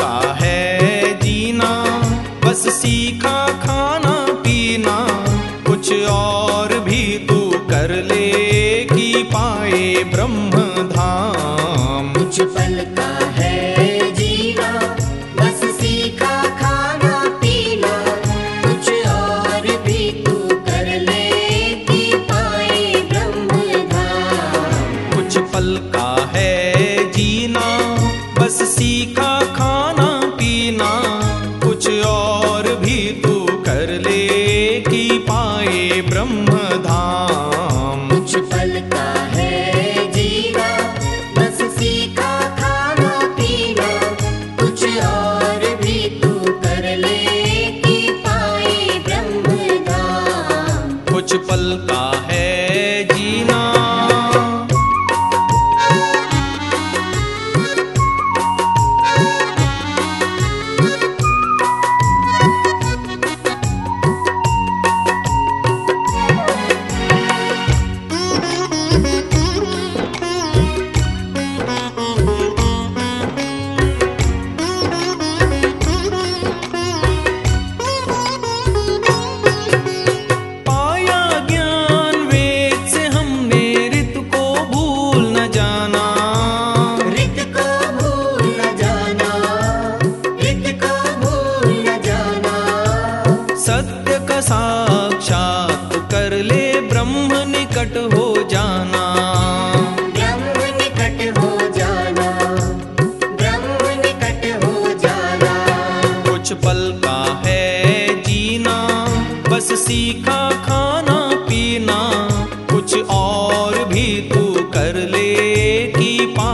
का है जीना, बस सीखा खाना पीना। कुछ और भी तू कर ले कि पाए ब्रह्म धाम कुछ पल का कुछ कर ब्रह्म निकट हो जाना। ब्रह्म निकट हो जाना। ब्रह्म निकट हो जाना। कुछ पल का है जीना बस सीखा खाना पीना। कुछ और भी तू कर ले कि पाए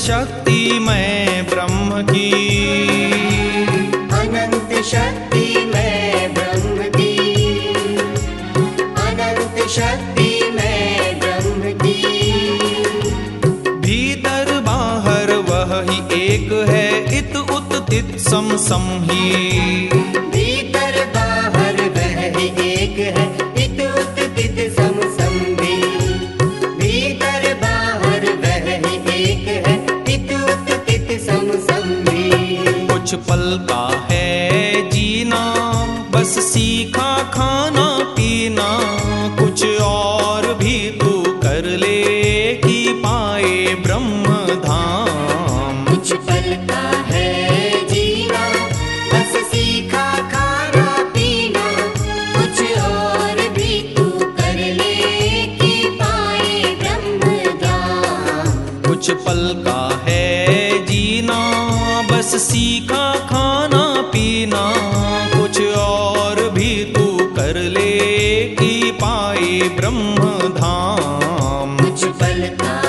शक्ति मैं ब्रह्म की। अनंत शक्ति मैं ब्रह्म की। अनंत शक्ति मैं ब्रह्म की। भीतर बाहर वह ही एक है इत उत तित सम सम ही भीतर बाहर वह ही एक है कुछ पल का है जीना बस सीखा खाना पीना कुछ और भी तू कर ले कि पाए ब्रह्म धाम कुछ पल का है जीना बस सीखा खाना पीना कुछ और भी तू कर ले कि पाए ब्रह्म धाम कुछ पल का सीखा खाना पीना, कुछ और भी तू कर ले कि पाए ब्रह्म धाम कुछ पल का